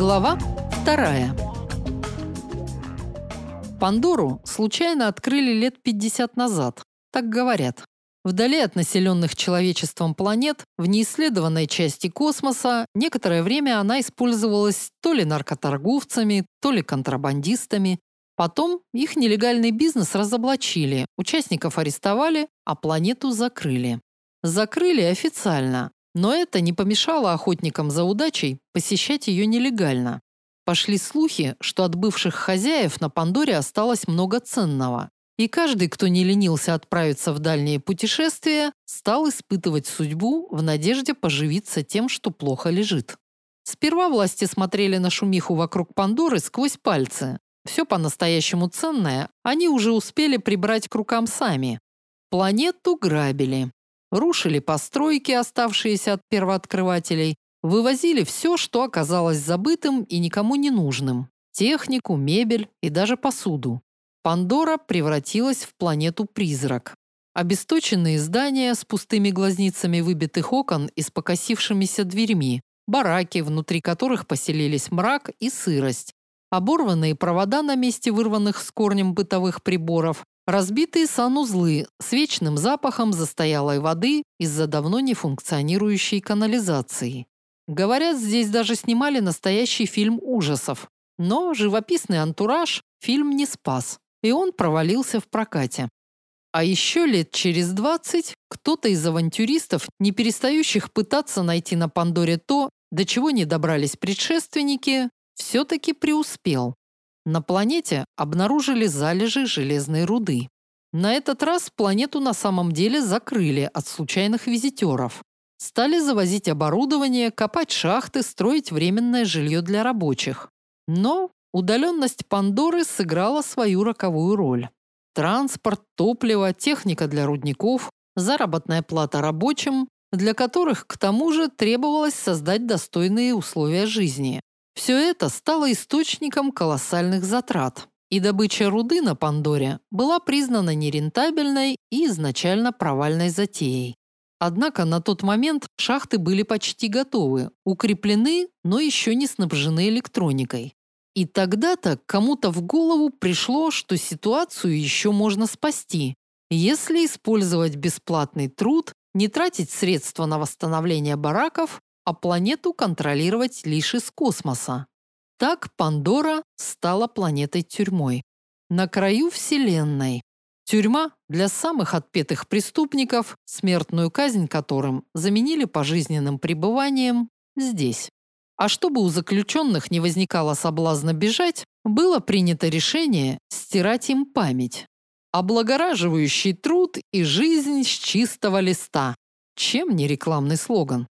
Глава вторая. Пандору случайно открыли лет 50 назад, так говорят. Вдали от населенных человечеством планет, в неисследованной части космоса, некоторое время она использовалась то ли наркоторговцами, то ли контрабандистами. Потом их нелегальный бизнес разоблачили, участников арестовали, а планету закрыли. Закрыли официально, но это не помешало охотникам за удачей посещать ее нелегально. Пошли слухи, что от бывших хозяев на Пандоре осталось много ценного. И каждый, кто не ленился отправиться в дальние путешествия, стал испытывать судьбу в надежде поживиться тем, что плохо лежит. Сперва власти смотрели на шумиху вокруг Пандоры сквозь пальцы. Все по-настоящему ценное они уже успели прибрать к рукам сами. Планету грабили. Рушили постройки, оставшиеся от первооткрывателей, вывозили все, что оказалось забытым и никому не нужным: технику, мебель и даже посуду. Пандора превратилась в планету-призрак. Обесточенные здания с пустыми глазницами выбитых окон и с покосившимися дверьми, бараки, внутри которых поселились мрак и сырость, оборванные провода на месте вырванных с корнем бытовых приборов, Разбитые санузлы с вечным запахом застоялой воды из-за давно не функционирующей канализации. Говорят, здесь даже снимали настоящий фильм ужасов. Но живописный антураж фильм не спас, и он провалился в прокате. А еще лет через 20 кто-то из авантюристов, не перестающих пытаться найти на Пандоре то, до чего не добрались предшественники, все-таки преуспел. На планете обнаружили залежи железной руды. На этот раз планету на самом деле закрыли от случайных визитеров. Стали завозить оборудование, копать шахты, строить временное жилье для рабочих. Но удаленность Пандоры сыграла свою роковую роль. Транспорт, топливо, техника для рудников, заработная плата рабочим, для которых к тому же требовалось создать достойные условия жизни. Все это стало источником колоссальных затрат, и добыча руды на Пандоре была признана нерентабельной и изначально провальной затеей. Однако на тот момент шахты были почти готовы, укреплены, но еще не снабжены электроникой. И тогда-то кому-то в голову пришло, что ситуацию еще можно спасти, если использовать бесплатный труд, не тратить средства на восстановление бараков а планету контролировать лишь из космоса. Так Пандора стала планетой-тюрьмой. На краю Вселенной. Тюрьма для самых отпетых преступников, смертную казнь которым заменили пожизненным пребыванием здесь. А чтобы у заключенных не возникало соблазна бежать, было принято решение стирать им память. Облагораживающий труд и жизнь с чистого листа. Чем не рекламный слоган?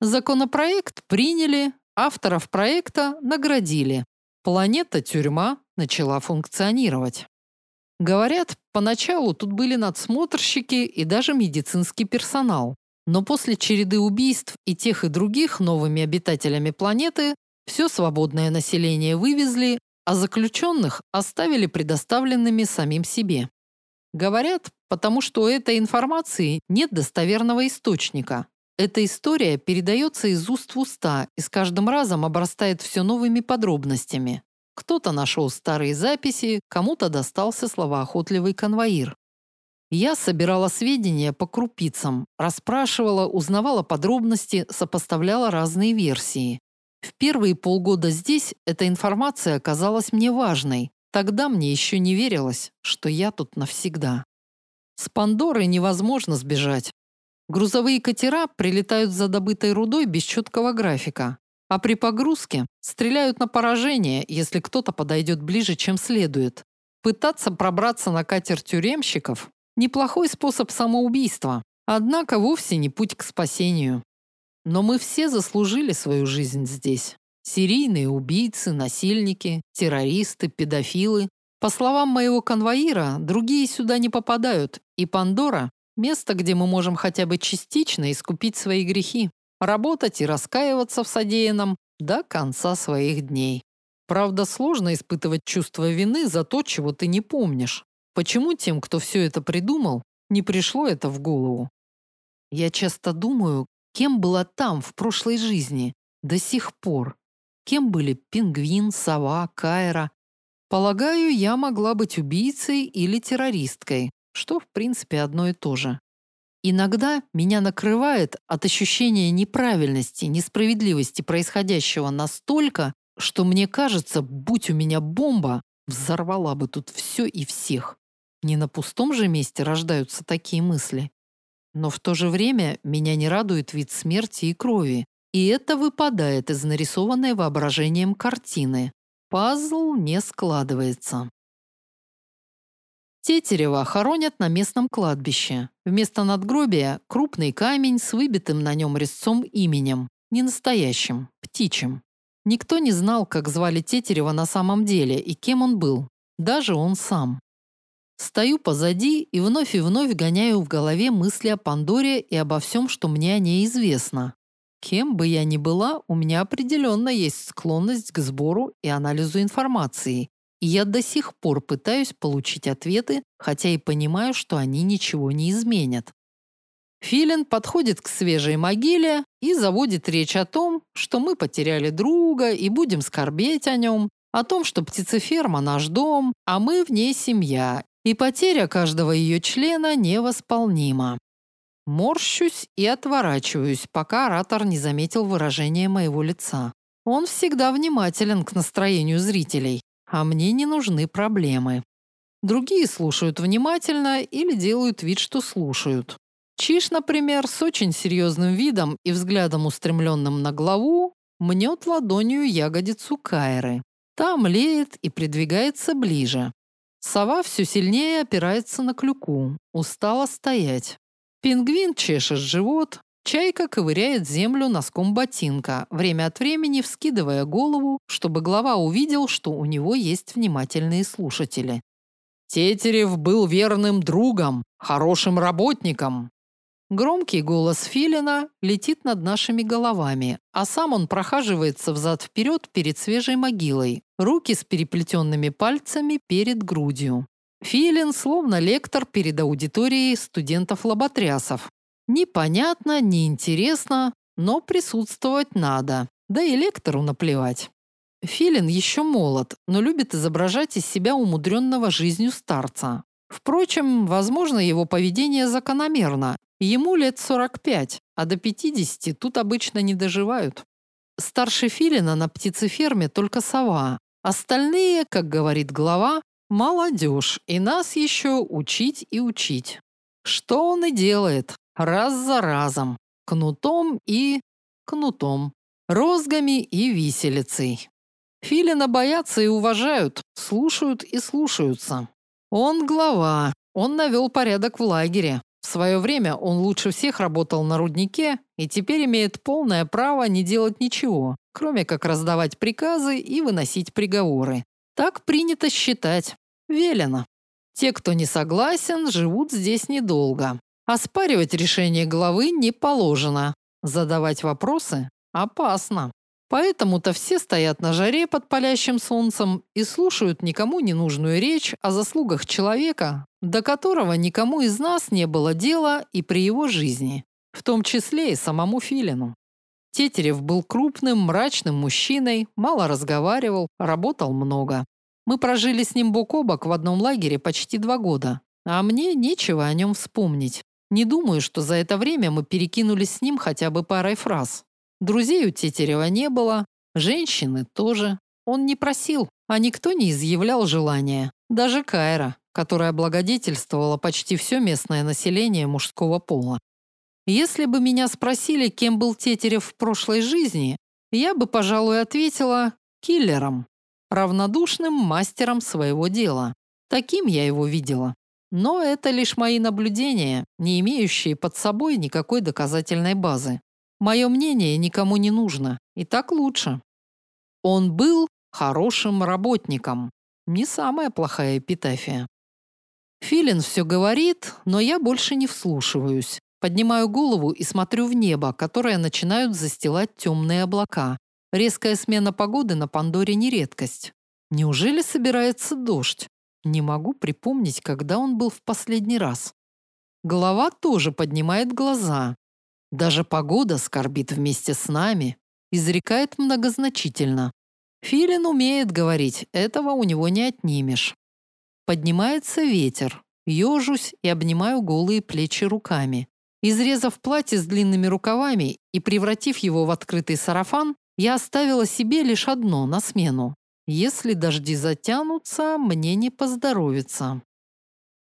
Законопроект приняли, авторов проекта наградили. Планета-тюрьма начала функционировать. Говорят, поначалу тут были надсмотрщики и даже медицинский персонал. Но после череды убийств и тех и других новыми обитателями планеты все свободное население вывезли, а заключенных оставили предоставленными самим себе. Говорят, потому что у этой информации нет достоверного источника, эта история передается из уст в уста и с каждым разом обрастает все новыми подробностями. Кто-то нашел старые записи, кому-то достался словоохотливый конвоир. Я собирала сведения по крупицам, расспрашивала, узнавала подробности, сопоставляла разные версии. В первые полгода здесь эта информация оказалась мне важной. Тогда мне еще не верилось, что я тут навсегда. С Пандоры невозможно сбежать, Грузовые катера прилетают за добытой рудой без четкого графика, а при погрузке стреляют на поражение, если кто-то подойдет ближе, чем следует. Пытаться пробраться на катер тюремщиков неплохой способ самоубийства, однако вовсе не путь к спасению. Но мы все заслужили свою жизнь здесь. Серийные убийцы, насильники, террористы, педофилы. По словам моего конвоира, другие сюда не попадают, и Пандора Место, где мы можем хотя бы частично искупить свои грехи, работать и раскаиваться в содеянном до конца своих дней. Правда, сложно испытывать чувство вины за то, чего ты не помнишь. Почему тем, кто все это придумал, не пришло это в голову? Я часто думаю, кем была там в прошлой жизни до сих пор. Кем были пингвин, сова, кайра? Полагаю, я могла быть убийцей или террористкой, что в принципе одно и то же. Иногда меня накрывает от ощущения неправильности, несправедливости происходящего настолько, что мне кажется, будь у меня бомба, взорвала бы тут все и всех. Не на пустом же месте рождаются такие мысли. Но в то же время меня не радует вид смерти и крови, и это выпадает из нарисованной воображением картины. Пазл не складывается. Тетерева хоронят на местном кладбище. Вместо надгробия крупный камень с выбитым на нем резцом именем, не настоящим, птичьим. Никто не знал, как звали Тетерева на самом деле и кем он был, даже он сам. Стою позади и вновь и вновь гоняю в голове мысли о Пандоре и обо всем, что мне о ней известно. Кем бы я ни была, у меня определенно есть склонность к сбору и анализу информации. Я до сих пор пытаюсь получить ответы, хотя и понимаю, что они ничего не изменят. Филин подходит к свежей могиле и заводит речь о том, что мы потеряли друга и будем скорбеть о нем, о том, что птицеферма наш дом, а мы в ней семья, и потеря каждого ее члена невосполнима. Морщусь и отворачиваюсь, пока оратор не заметил выражения моего лица. Он всегда внимателен к настроению зрителей, а мне не нужны проблемы. Другие слушают внимательно или делают вид, что слушают. Чиш, например, с очень серьезным видом и взглядом устремленным на главу, мнет ладонью ягодицу Кайры. Та млеет и придвигается ближе. Сова все сильнее опирается на клюку, устала стоять. Пингвин чешет живот, чайка ковыряет землю носком ботинка, время от времени вскидывая голову, чтобы глава увидел, что у него есть внимательные слушатели. Тетерев был верным другом, хорошим работником. Громкий голос Филина летит над нашими головами, а сам он прохаживается взад-вперед перед свежей могилой, руки с переплетенными пальцами перед грудью. Филин словно лектор перед аудиторией студентов-лоботрясов. Непонятно, неинтересно, но присутствовать надо. Да и лектору наплевать. Филин еще молод, но любит изображать из себя умудренного жизнью старца. Впрочем, возможно, его поведение закономерно. Ему лет 45, а до 50 тут обычно не доживают. Старше Филина на птицеферме только сова. Остальные, как говорит глава, Молодежь, и нас еще учить и учить. Что он и делает, раз за разом, кнутом и кнутом, розгами и виселицей. Филина боятся и уважают, слушают и слушаются. Он глава, он навел порядок в лагере. В свое время он лучше всех работал на руднике и теперь имеет полное право не делать ничего, кроме как раздавать приказы и выносить приговоры. Так принято считать. Велено. Те, кто не согласен, живут здесь недолго. Оспаривать решение главы не положено. Задавать вопросы опасно. Поэтому-то все стоят на жаре под палящим солнцем и слушают никому не нужную речь о заслугах человека, до которого никому из нас не было дела и при его жизни, в том числе и самому Филину. Тетерев был крупным, мрачным мужчиной, мало разговаривал, работал много. Мы прожили с ним бок о бок в одном лагере почти два года, а мне нечего о нем вспомнить. Не думаю, что за это время мы перекинулись с ним хотя бы парой фраз. Друзей у Тетерева не было, женщины тоже. Он не просил, а никто не изъявлял желания. Даже Кайра, которая благодетельствовала почти все местное население мужского пола. Если бы меня спросили, кем был Тетерев в прошлой жизни, я бы, пожалуй, ответила киллером, равнодушным мастером своего дела. Таким я его видела. Но это лишь мои наблюдения, не имеющие под собой никакой доказательной базы. Мое мнение никому не нужно, и так лучше. Он был хорошим работником. Не самая плохая эпитафия. Филин все говорит, но я больше не вслушиваюсь. Поднимаю голову и смотрю в небо, которое начинают застилать темные облака. Резкая смена погоды на Пандоре не редкость. Неужели собирается дождь? Не могу припомнить, когда он был в последний раз. Голова тоже поднимает глаза. Даже погода скорбит вместе с нами, изрекает многозначительно. Филин умеет говорить, этого у него не отнимешь. Поднимается ветер. Ёжусь и обнимаю голые плечи руками. Изрезав платье с длинными рукавами и превратив его в открытый сарафан, я оставила себе лишь одно на смену. Если дожди затянутся, мне не поздоровится.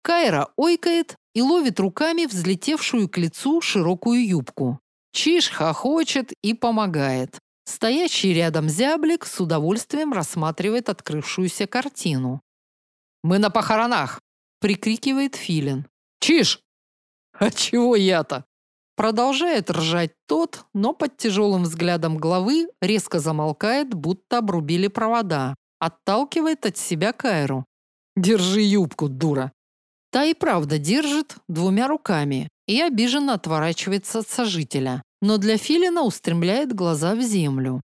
Кайра ойкает и ловит руками взлетевшую к лицу широкую юбку. Чиж хохочет и помогает. Стоящий рядом зяблик с удовольствием рассматривает открывшуюся картину. «Мы на похоронах!» – прикрикивает Филин. «Чиж!» «А чего я-то?» Продолжает ржать тот, но под тяжелым взглядом главы резко замолкает, будто обрубили провода. Отталкивает от себя Кайру. «Держи юбку, дура!» Та и правда держит двумя руками и обиженно отворачивается от сожителя, но для Филина устремляет глаза в землю.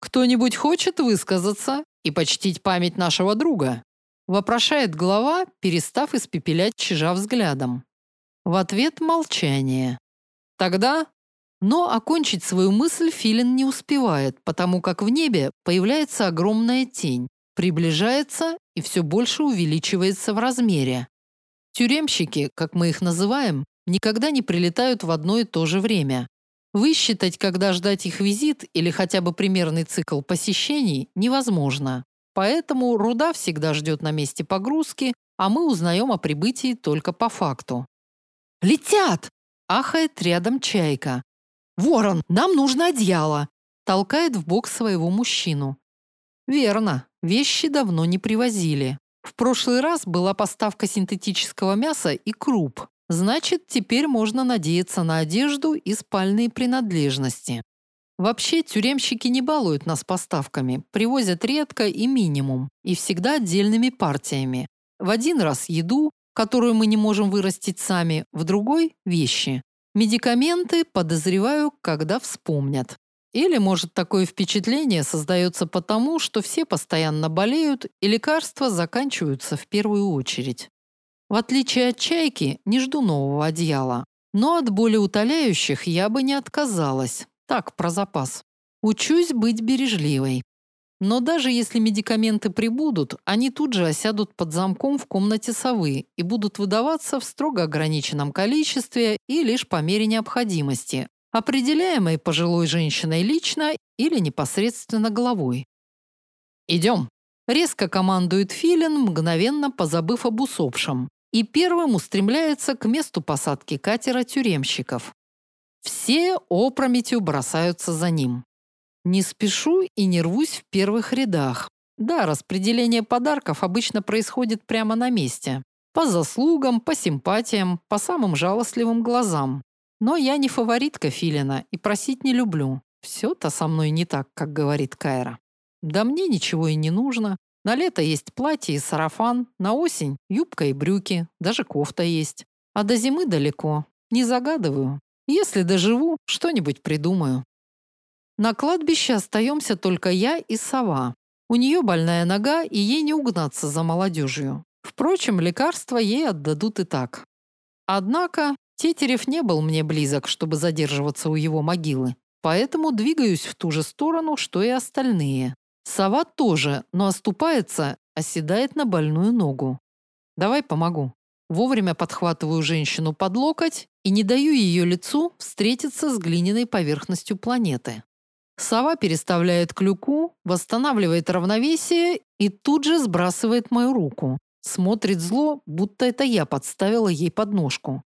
«Кто-нибудь хочет высказаться и почтить память нашего друга?» вопрошает глава, перестав испепелять чижа взглядом. В ответ молчание. Тогда но окончить свою мысль Филин не успевает, потому как в небе появляется огромная тень, приближается и все больше увеличивается в размере. Тюремщики, как мы их называем, никогда не прилетают в одно и то же время. Высчитать, когда ждать их визит или хотя бы примерный цикл посещений невозможно. Поэтому руда всегда ждет на месте погрузки, а мы узнаем о прибытии только по факту. «Летят!» – ахает рядом чайка. «Ворон, нам нужно одеяло!» – толкает в бок своего мужчину. Верно, вещи давно не привозили. В прошлый раз была поставка синтетического мяса и круп. Значит, теперь можно надеяться на одежду и спальные принадлежности. Вообще, тюремщики не балуют нас поставками, привозят редко и минимум, и всегда отдельными партиями. В один раз еду, которую мы не можем вырастить сами, в другой – вещи. Медикаменты, подозреваю, когда вспомнят. Или, может, такое впечатление создается потому, что все постоянно болеют, и лекарства заканчиваются в первую очередь. В отличие от чайки, не жду нового одеяла. Но от боли утоляющих я бы не отказалась. Так, про запас. Учусь быть бережливой. Но даже если медикаменты прибудут, они тут же осядут под замком в комнате совы и будут выдаваться в строго ограниченном количестве и лишь по мере необходимости, определяемой пожилой женщиной лично или непосредственно головой. «Идем!» – резко командует Филин, мгновенно позабыв об усопшем, и первым устремляется к месту посадки катера тюремщиков. Все опрометью бросаются за ним. Не спешу и не рвусь в первых рядах. Да, распределение подарков обычно происходит прямо на месте. По заслугам, по симпатиям, по самым жалостливым глазам. Но я не фаворитка Филина и просить не люблю. Все-то со мной не так, как говорит Кайра. Да мне ничего и не нужно. На лето есть платье и сарафан, на осень юбка и брюки, даже кофта есть. А до зимы далеко. Не загадываю. Если доживу, что-нибудь придумаю. На кладбище остаемся только я и сова. У нее больная нога, и ей не угнаться за молодежью. Впрочем, лекарства ей отдадут и так. Однако Тетерев не был мне близок, чтобы задерживаться у его могилы, поэтому двигаюсь в ту же сторону, что и остальные. Сова тоже, но оступается, оседает на больную ногу. Давай помогу. Вовремя подхватываю женщину под локоть и не даю ее лицу встретиться с глиняной поверхностью планеты. Сова переставляет клюку, восстанавливает равновесие и тут же сбрасывает мою руку. Смотрит зло, будто это я подставила ей подножку.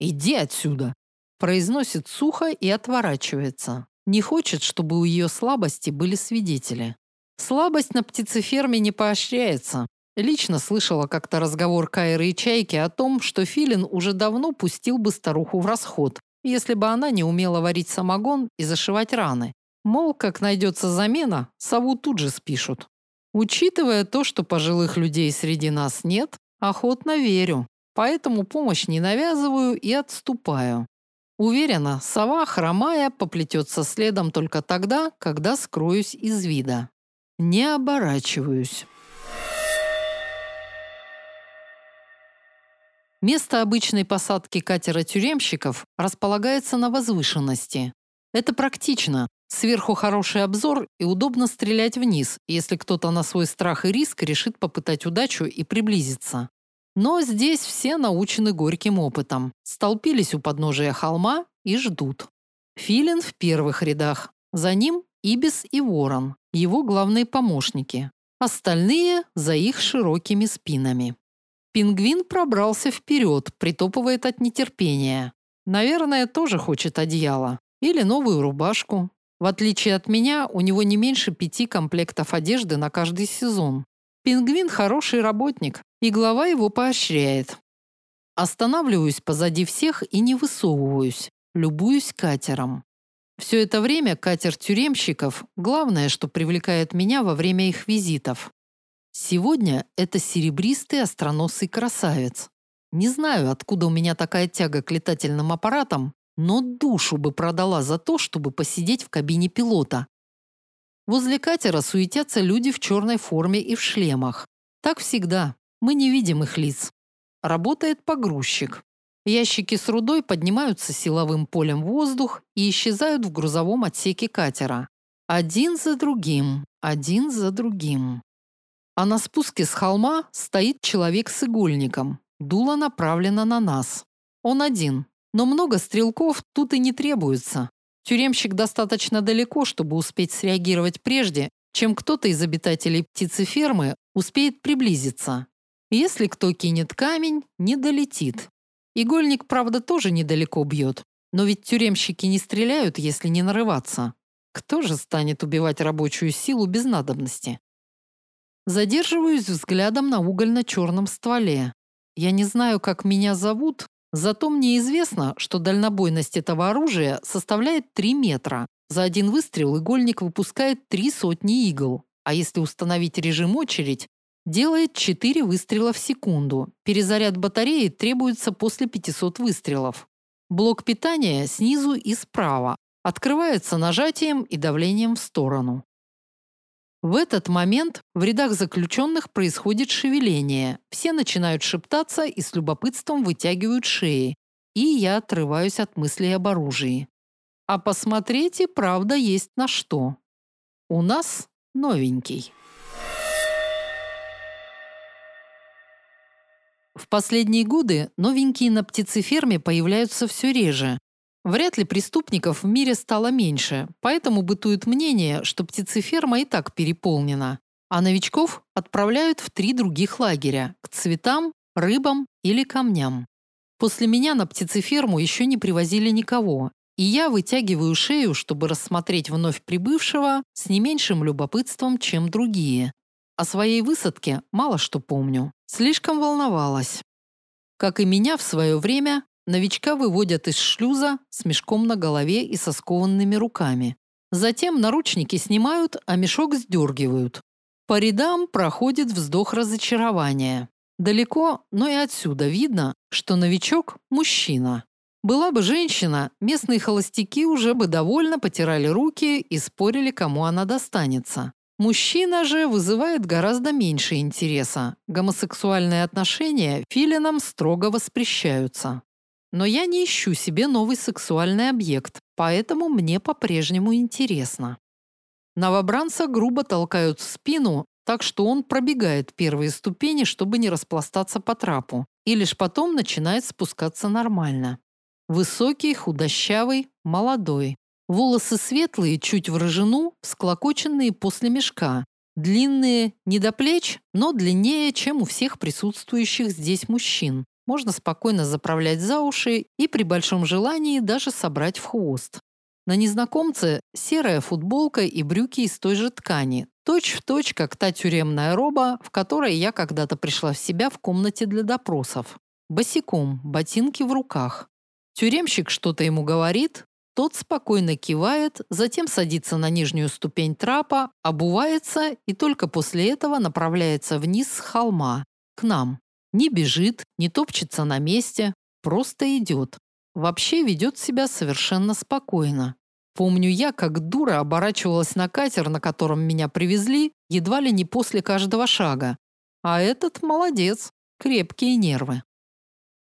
«Иди отсюда!» Произносит сухо и отворачивается. Не хочет, чтобы у ее слабости были свидетели. Слабость на птицеферме не поощряется. Лично слышала как-то разговор Кайры и Чайки о том, что Филин уже давно пустил бы старуху в расход, если бы она не умела варить самогон и зашивать раны. Мол, как найдется замена, сову тут же спишут. Учитывая то, что пожилых людей среди нас нет, охотно верю. Поэтому помощь не навязываю и отступаю. Уверена, сова, хромая, поплетется следом только тогда, когда скроюсь из вида. Не оборачиваюсь. Место обычной посадки катера тюремщиков располагается на возвышенности. Это практично. Сверху хороший обзор и удобно стрелять вниз, если кто-то на свой страх и риск решит попытать удачу и приблизиться. Но здесь все научены горьким опытом. Столпились у подножия холма и ждут. Филин в первых рядах. За ним Ибис и Ворон, его главные помощники. Остальные за их широкими спинами. Пингвин пробрался вперед, притопывает от нетерпения. Наверное, тоже хочет одеяло или новую рубашку. В отличие от меня, у него не меньше пяти комплектов одежды на каждый сезон. Пингвин хороший работник, и глава его поощряет. Останавливаюсь позади всех и не высовываюсь, любуюсь катером. Все это время катер тюремщиков – главное, что привлекает меня во время их визитов. Сегодня это серебристый остроносый красавец. Не знаю, откуда у меня такая тяга к летательным аппаратам, но душу бы продала за то, чтобы посидеть в кабине пилота. Возле катера суетятся люди в черной форме и в шлемах. Так всегда. Мы не видим их лиц. Работает погрузчик. Ящики с рудой поднимаются силовым полем в воздух и исчезают в грузовом отсеке катера. Один за другим, один за другим. А на спуске с холма стоит человек с игольником. Дуло направлено на нас. Он один, но много стрелков тут и не требуется. Тюремщик достаточно далеко, чтобы успеть среагировать прежде, чем кто-то из обитателей птицефермы успеет приблизиться. Если кто кинет камень, не долетит. Игольник, правда, тоже недалеко бьет. Но ведь тюремщики не стреляют, если не нарываться. Кто же станет убивать рабочую силу без надобности? Задерживаюсь взглядом на угольно-черном стволе. Я не знаю, как меня зовут, зато мне известно, что дальнобойность этого оружия составляет 3 метра. За один выстрел игольник выпускает три сотни игл. А если установить режим очередь, Делает 4 выстрела в секунду. Перезаряд батареи требуется после 500 выстрелов. Блок питания снизу и справа. Открывается нажатием и давлением в сторону. В этот момент в рядах заключенных происходит шевеление. Все начинают шептаться и с любопытством вытягивают шеи. И я отрываюсь от мыслей об оружии. А посмотрите, правда есть на что. У нас новенький. В последние годы новенькие на птицеферме появляются все реже. Вряд ли преступников в мире стало меньше, поэтому бытует мнение, что птицеферма и так переполнена, а новичков отправляют в три других лагеря – к цветам, рыбам или камням. После меня на птицеферму еще не привозили никого, и я вытягиваю шею, чтобы рассмотреть вновь прибывшего с не меньшим любопытством, чем другие. О своей высадке мало что помню. Слишком волновалась. Как и меня в свое время, новичка выводят из шлюза с мешком на голове и со скованными руками. Затем наручники снимают, а мешок сдергивают. По рядам проходит вздох разочарования. Далеко, но и отсюда видно, что новичок – мужчина. Была бы женщина, местные холостяки уже бы довольно потирали руки и спорили, кому она достанется. Мужчина же вызывает гораздо меньше интереса. Гомосексуальные отношения филинам строго воспрещаются. Но я не ищу себе новый сексуальный объект, поэтому мне по-прежнему интересно. Новобранца грубо толкают в спину, так что он пробегает первые ступени, чтобы не распластаться по трапу, и лишь потом начинает спускаться нормально. Высокий, худощавый, молодой. Волосы светлые, чуть в рыжину, всклокоченные после мешка. Длинные, не до плеч, но длиннее, чем у всех присутствующих здесь мужчин. Можно спокойно заправлять за уши и при большом желании даже собрать в хвост. На незнакомце серая футболка и брюки из той же ткани, точь в точь, как та тюремная роба, в которой я когда-то пришла в себя в комнате для допросов. Босиком, ботинки в руках. Тюремщик что-то ему говорит, тот спокойно кивает, затем садится на нижнюю ступень трапа, обувается и только после этого направляется вниз с холма, к нам. Не бежит, не топчется на месте, просто идет. Вообще ведет себя совершенно спокойно. Помню я, как дура оборачивалась на катер, на котором меня привезли, едва ли не после каждого шага. А этот молодец, крепкие нервы.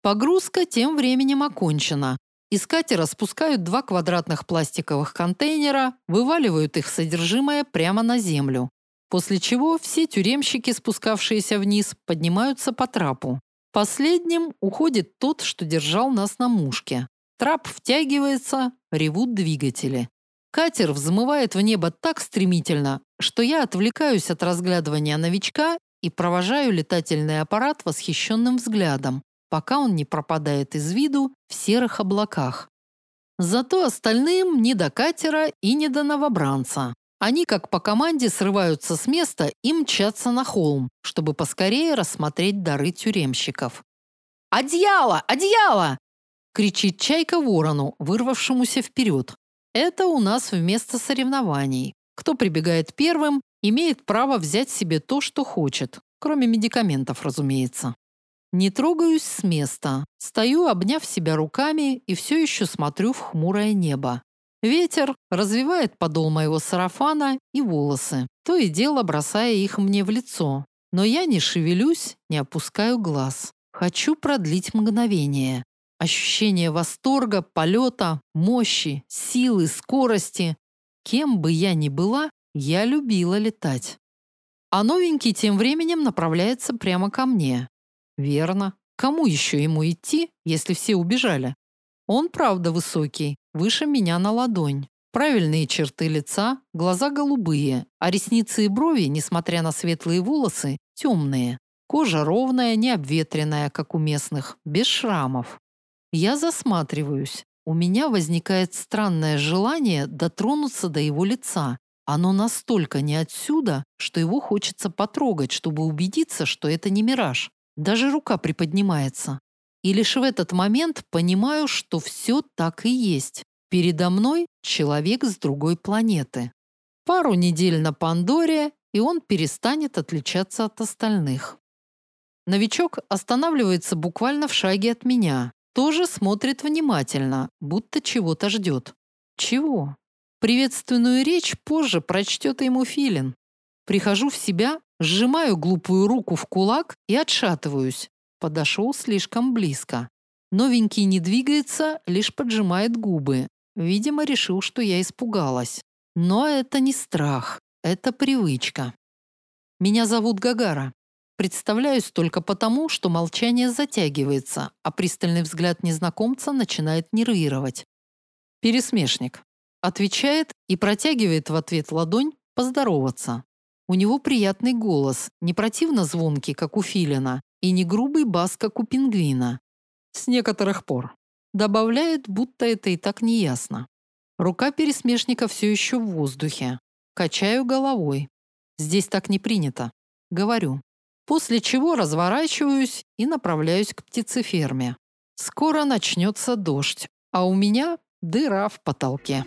Погрузка тем временем окончена. Из катера спускают два квадратных пластиковых контейнера, вываливают их содержимое прямо на землю. После чего все тюремщики, спускавшиеся вниз, поднимаются по трапу. Последним уходит тот, что держал нас на мушке. Трап втягивается, ревут двигатели. Катер взмывает в небо так стремительно, что я отвлекаюсь от разглядывания новичка и провожаю летательный аппарат восхищенным взглядом, пока он не пропадает из виду в серых облаках. Зато остальным не до катера и не до новобранца. Они, как по команде, срываются с места и мчатся на холм, чтобы поскорее рассмотреть дары тюремщиков. «Одеяло! Одеяло!» – кричит Чайка ворону, вырвавшемуся вперед. Это у нас вместо соревнований. Кто прибегает первым, имеет право взять себе то, что хочет, кроме медикаментов, разумеется. Не трогаюсь с места, стою, обняв себя руками и все еще смотрю в хмурое небо. Ветер развивает подол моего сарафана и волосы, то и дело бросая их мне в лицо. Но я не шевелюсь, не опускаю глаз. Хочу продлить мгновение. Ощущение восторга, полета, мощи, силы, скорости. Кем бы я ни была, я любила летать. А новенький тем временем направляется прямо ко мне. Верно. Кому еще ему идти, если все убежали? Он правда высокий, выше меня на ладонь. Правильные черты лица, глаза голубые, а ресницы и брови, несмотря на светлые волосы, темные. Кожа ровная, не обветренная, как у местных, без шрамов. Я засматриваюсь. У меня возникает странное желание дотронуться до его лица. Оно настолько не отсюда, что его хочется потрогать, чтобы убедиться, что это не мираж. Даже рука приподнимается. И лишь в этот момент понимаю, что все так и есть. Передо мной человек с другой планеты. Пару недель на Пандоре, и он перестанет отличаться от остальных. Новичок останавливается буквально в шаге от меня тоже смотрит внимательно, будто чего-то ждет. Чего? Приветственную речь позже прочтет ему Филин. Прихожу в себя, сжимаю глупую руку в кулак и отшатываюсь. Подошел слишком близко. Новенький не двигается, лишь поджимает губы. Видимо, решил, что я испугалась. Но это не страх, это привычка. Меня зовут Гагара. Представляюсь только потому, что молчание затягивается, а пристальный взгляд незнакомца начинает нервировать. Пересмешник. Отвечает и протягивает в ответ ладонь поздороваться. У него приятный голос, не противно звонкий, как у филина, и не грубый бас, как у пингвина. С некоторых пор. Добавляет, будто это и так не ясно. Рука пересмешника все еще в воздухе. Качаю головой. Здесь так не принято. Говорю после чего разворачиваюсь и направляюсь к птицеферме. Скоро начнется дождь, а у меня дыра в потолке.